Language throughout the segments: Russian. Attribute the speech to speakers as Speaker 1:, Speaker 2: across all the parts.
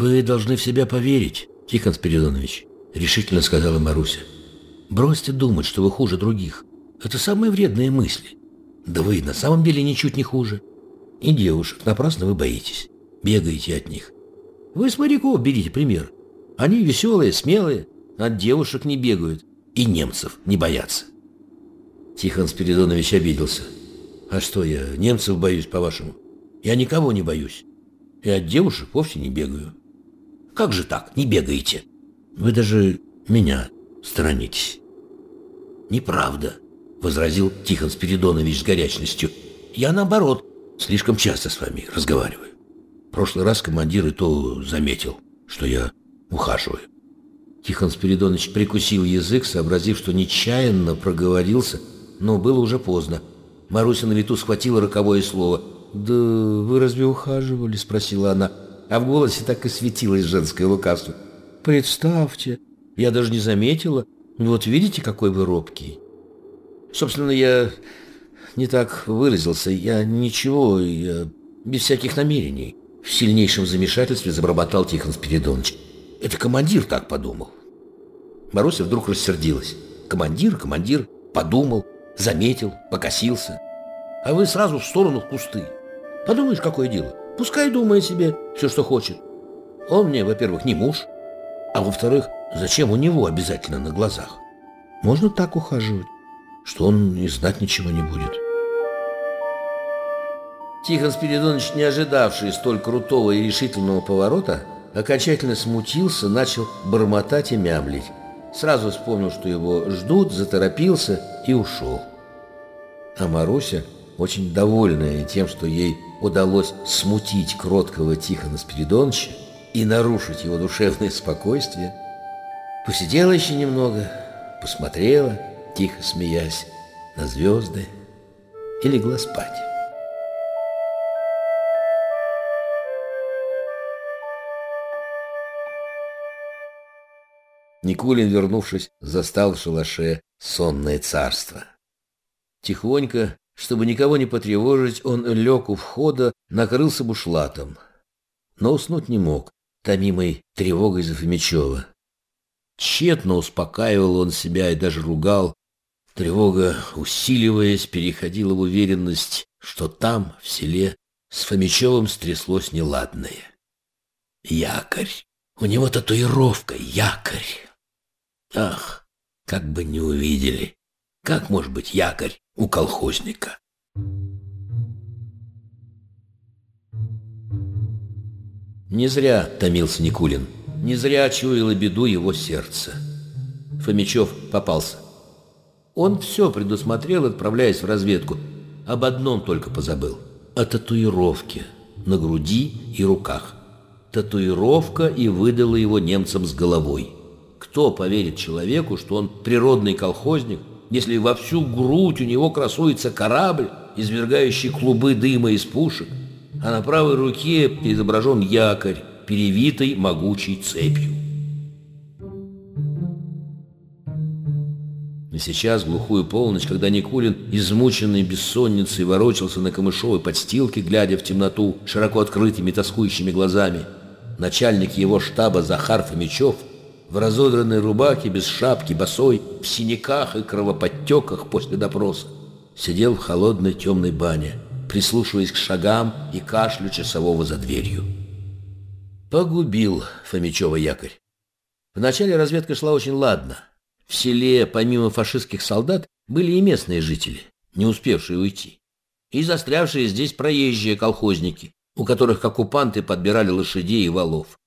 Speaker 1: «Вы должны в себя поверить, Тихон Спиридонович», — решительно сказала Маруся. «Бросьте думать, что вы хуже других. Это самые вредные мысли. Да вы на самом деле ничуть не хуже. И девушек напрасно вы боитесь, бегаете от них. Вы с моряков берите пример. Они веселые, смелые, от девушек не бегают и немцев не боятся». Тихон Спиридонович обиделся. «А что я, немцев боюсь, по-вашему? Я никого не боюсь. И от девушек вовсе не бегаю». «Как же так, не бегаете?» «Вы даже меня сторонитесь». «Неправда», — возразил Тихон Спиридонович с горячностью. «Я, наоборот, слишком часто с вами разговариваю. В прошлый раз командир и то заметил, что я ухаживаю». Тихон Спиридонович прикусил язык, сообразив, что нечаянно проговорился, но было уже поздно. Маруся на лету схватила роковое слово. «Да вы разве ухаживали?» – спросила она. А в голосе так и светилось женское лукавство. «Представьте, я даже не заметила. Вот видите, какой вы робкий». Собственно, я не так выразился. Я ничего, я без всяких намерений. В сильнейшем замешательстве забормотал Тихон Спиридонович. Это командир так подумал. Маруся вдруг рассердилась. Командир, командир, подумал заметил, покосился. А вы сразу в сторону в кусты. Подумаешь, какое дело. Пускай думает себе все, что хочет. Он мне, во-первых, не муж, а во-вторых, зачем у него обязательно на глазах? Можно так ухаживать, что он и знать ничего не будет. Тихон Спиридонович, не ожидавший столь крутого и решительного поворота, окончательно смутился, начал бормотать и мямлить. Сразу вспомнил, что его ждут, заторопился и ушел. А Маруся, очень довольная тем, что ей удалось смутить кроткого Тихона Спиридоновича и нарушить его душевное спокойствие, посидела еще немного, посмотрела, тихо смеясь, на звезды и легла спать. Никулин, вернувшись, застал в шалаше сонное царство. Тихонько, чтобы никого не потревожить, он лег у входа, накрылся бушлатом. Но уснуть не мог, томимой тревогой за Фомичева. Тщетно успокаивал он себя и даже ругал. Тревога, усиливаясь, переходила в уверенность, что там, в селе, с Фомичевым стряслось неладное. Якорь. У него татуировка, якорь. Ах, как бы не увидели. Как может быть якорь у колхозника? Не зря томился Никулин. Не зря чуяло беду его сердце. Фомичев попался. Он все предусмотрел, отправляясь в разведку. Об одном только позабыл. О татуировке на груди и руках. Татуировка и выдала его немцам с головой. Кто поверит человеку, что он природный колхозник, если во всю грудь у него красуется корабль, извергающий клубы дыма из пушек, а на правой руке изображен якорь, перевитый могучей цепью. И сейчас, глухую полночь, когда Никулин, измученный бессонницей, ворочался на камышовой подстилке, глядя в темноту широко открытыми тоскующими глазами, начальник его штаба Захар Фомичев – в разодранной рубахе, без шапки, босой, в синяках и кровоподтеках после допроса. Сидел в холодной темной бане, прислушиваясь к шагам и кашлю часового за дверью. Погубил Фомичева якорь. Вначале разведка шла очень ладно. В селе, помимо фашистских солдат, были и местные жители, не успевшие уйти. И застрявшие здесь проезжие колхозники, у которых оккупанты подбирали лошадей и валов.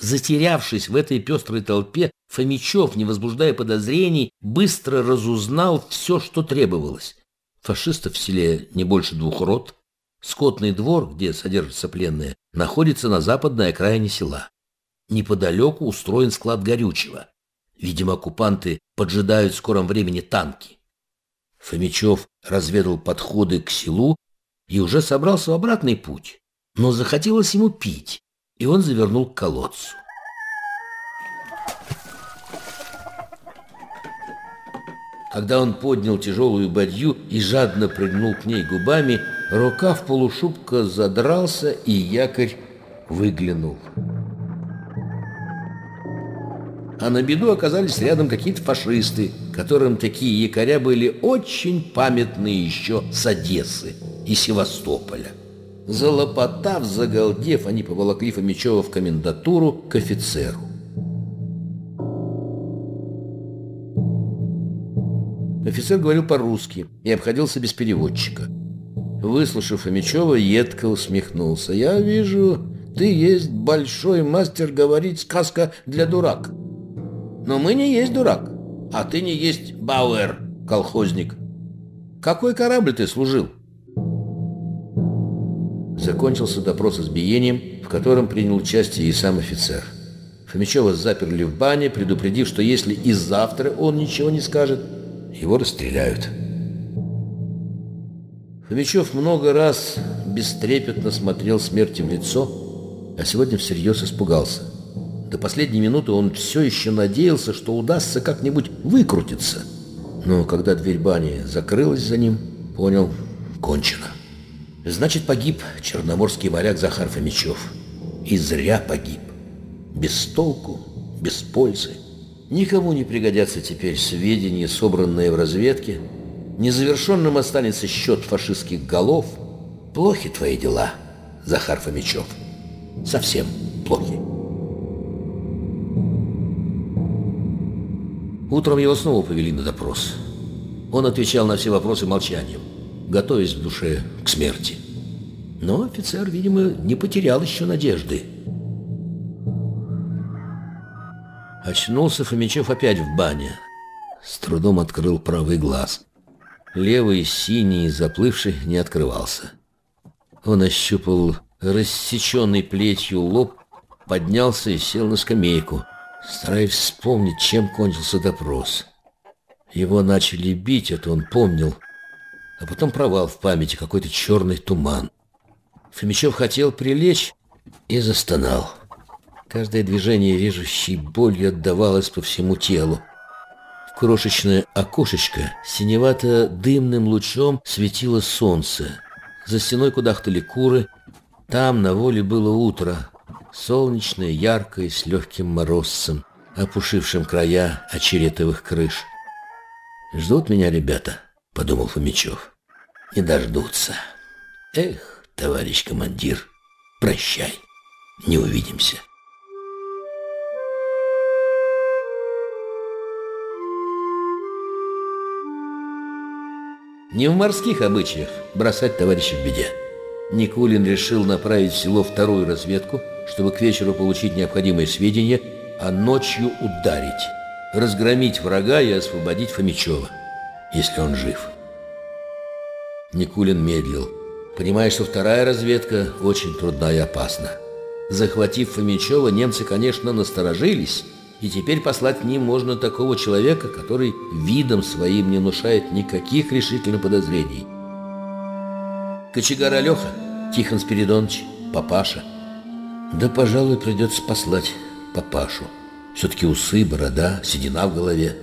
Speaker 1: Затерявшись в этой пестрой толпе, Фомичев, не возбуждая подозрений, быстро разузнал все, что требовалось. Фашистов в селе не больше двух рот. Скотный двор, где содержатся пленные, находится на западной окраине села. Неподалеку устроен склад горючего. Видимо, оккупанты поджидают в скором времени танки. Фомичев разведал подходы к селу и уже собрался в обратный путь. Но захотелось ему пить и он завернул к колодцу. Когда он поднял тяжелую бадью и жадно прыгнул к ней губами, рука в полушубка задрался, и якорь выглянул. а на беду оказались рядом какие-то фашисты, которым такие якоря были очень памятные еще с Одессы и Севастополя. Залопотав, загалдев, они поволокли Фомичева в комендатуру к офицеру. Офицер говорил по-русски и обходился без переводчика. Выслушав Фомичева, едко усмехнулся. «Я вижу, ты есть большой мастер говорить сказка для дурак. Но мы не есть дурак, а ты не есть Бауэр, колхозник. Какой корабль ты служил?» Закончился допрос избиением, в котором принял участие и сам офицер. Фомичева заперли в бане, предупредив, что если и завтра он ничего не скажет, его расстреляют. Фомичев много раз бестрепетно смотрел смерти в лицо, а сегодня всерьез испугался. До последней минуты он все еще надеялся, что удастся как-нибудь выкрутиться. Но когда дверь бани закрылась за ним, понял – кончено. Значит, погиб черноморский моряк Захар Фомичев. И зря погиб. Без толку, без пользы. Никому не пригодятся теперь сведения, собранные в разведке. Незавершенным останется счет фашистских голов. Плохи твои дела, Захар Фомичев. Совсем плохи. Утром его снова повели на допрос. Он отвечал на все вопросы молчанием готовясь в душе к смерти. Но офицер, видимо, не потерял еще надежды. Очнулся Фомичев опять в бане. С трудом открыл правый глаз. Левый, синий, заплывший, не открывался. Он ощупал рассеченный плетью лоб, поднялся и сел на скамейку, стараясь вспомнить, чем кончился допрос. Его начали бить, это он помнил – а потом провал в памяти, какой-то черный туман. Фомичев хотел прилечь и застонал. Каждое движение режущей болью отдавалось по всему телу. В крошечное окошечко синевато-дымным лучом светило солнце. За стеной кудахтали куры. Там на воле было утро, солнечное, яркое, с легким морозцем, опушившим края очеретовых крыш. «Ждут меня ребята», — подумал Фомичев. «Не дождутся. Эх, товарищ командир, прощай, не увидимся». Не в морских обычаях бросать товарища в беде. Никулин решил направить в село вторую разведку, чтобы к вечеру получить необходимые сведения, а ночью ударить, разгромить врага и освободить Фомичева если он жив. Никулин медлил, понимая, что вторая разведка очень трудна и опасна. Захватив Фомичева, немцы, конечно, насторожились, и теперь послать к ним можно такого человека, который видом своим не внушает никаких решительных подозрений. Кочегар Алеха, Тихон Спиридонович, папаша. Да, пожалуй, придется послать папашу. Все-таки усы, борода, седина в голове.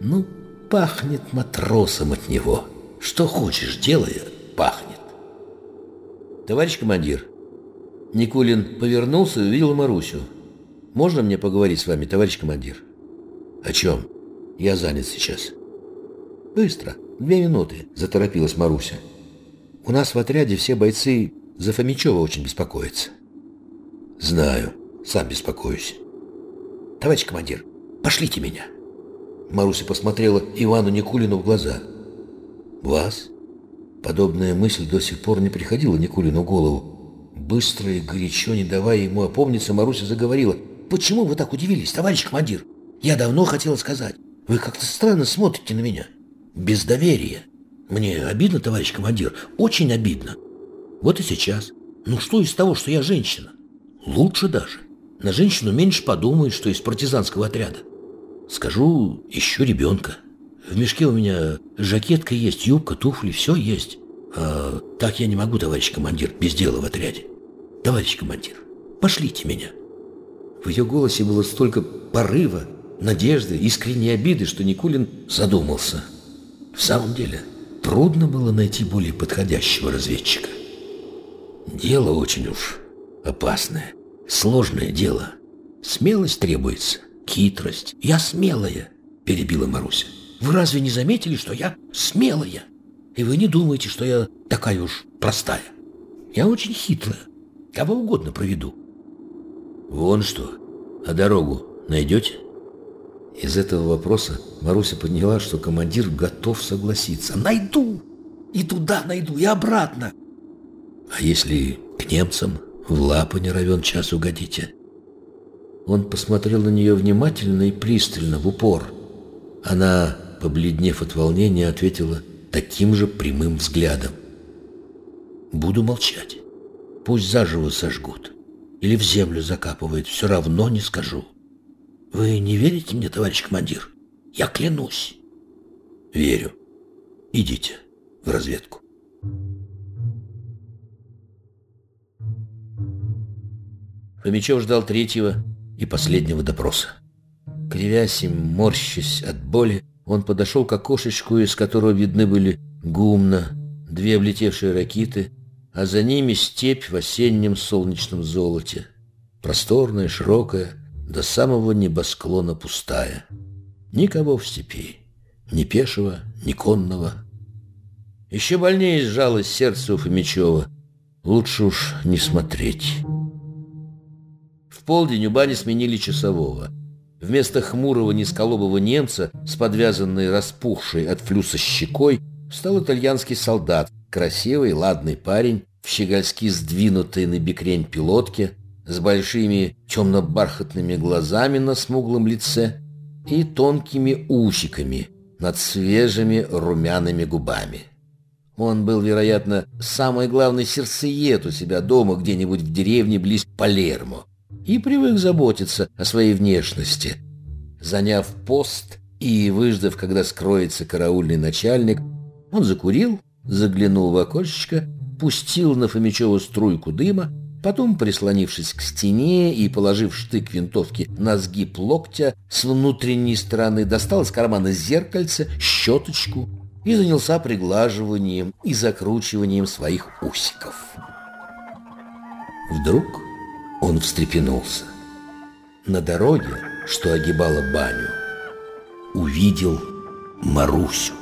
Speaker 1: Ну, пахнет матросом от него. Что хочешь, делая, пахнет. Товарищ командир, Никулин повернулся и увидел Марусю. Можно мне поговорить с вами, товарищ командир? О чем? Я занят сейчас. Быстро, две минуты, заторопилась Маруся. У нас в отряде все бойцы за Фомичева очень беспокоятся. Знаю, сам беспокоюсь. Товарищ командир, пошлите меня. Маруся посмотрела Ивану Никулину в глаза. «Вас?» Подобная мысль до сих пор не приходила Никулину в голову. Быстро и горячо, не давая ему опомниться, Маруся заговорила. «Почему вы так удивились, товарищ командир? Я давно хотела сказать. Вы как-то странно смотрите на меня. Без доверия. Мне обидно, товарищ командир, очень обидно. Вот и сейчас. Ну что из того, что я женщина? Лучше даже. На женщину меньше подумают, что из партизанского отряда. Скажу, ищу ребенка. В мешке у меня жакетка есть, юбка, туфли, все есть. А так я не могу, товарищ командир, без дела в отряде. Товарищ командир, пошлите меня. В ее голосе было столько порыва, надежды, искренней обиды, что Никулин задумался. В самом деле, трудно было найти более подходящего разведчика. Дело очень уж опасное, сложное дело. Смелость требуется хитрость. Я смелая, перебила Маруся. Вы разве не заметили, что я смелая? И вы не думаете, что я такая уж простая. Я очень хитрая. Кого угодно проведу. Вон что. А дорогу найдете? Из этого вопроса Маруся поняла, что командир готов согласиться. «Найду! И туда найду, и обратно!» «А если к немцам в лапы не равен час угодите?» Он посмотрел на нее внимательно и пристально, в упор. Она, побледнев от волнения, ответила таким же прямым взглядом. «Буду молчать. Пусть заживо сожгут. Или в землю закапывают, все равно не скажу». Вы не верите мне, товарищ командир? Я клянусь. Верю. Идите в разведку. Фомичев ждал третьего и последнего допроса. Кривясь и морщась от боли, он подошел к окошечку, из которого видны были гумна, две облетевшие ракиты, а за ними степь в осеннем солнечном золоте. Просторная, широкая, до самого небосклона пустая. Никого в степи, ни пешего, ни конного. Еще больнее сжалось сердце у Фомичева. Лучше уж не смотреть. В полдень у бани сменили часового. Вместо хмурого низколобого немца с подвязанной распухшей от флюса щекой стал итальянский солдат, красивый, ладный парень, в щегольски сдвинутой на бекрень пилотке, с большими темно-бархатными глазами на смуглом лице и тонкими усиками над свежими румяными губами. Он был, вероятно, самый главный сердцеед у себя дома где-нибудь в деревне близ Палермо и привык заботиться о своей внешности. Заняв пост и выждав, когда скроется караульный начальник, он закурил, заглянул в окошечко, пустил на Фомичеву струйку дыма Потом, прислонившись к стене и положив штык винтовки на сгиб локтя, с внутренней стороны достал из кармана зеркальце, щеточку и занялся приглаживанием и закручиванием своих усиков. Вдруг он встрепенулся. На дороге, что огибала баню, увидел Марусю.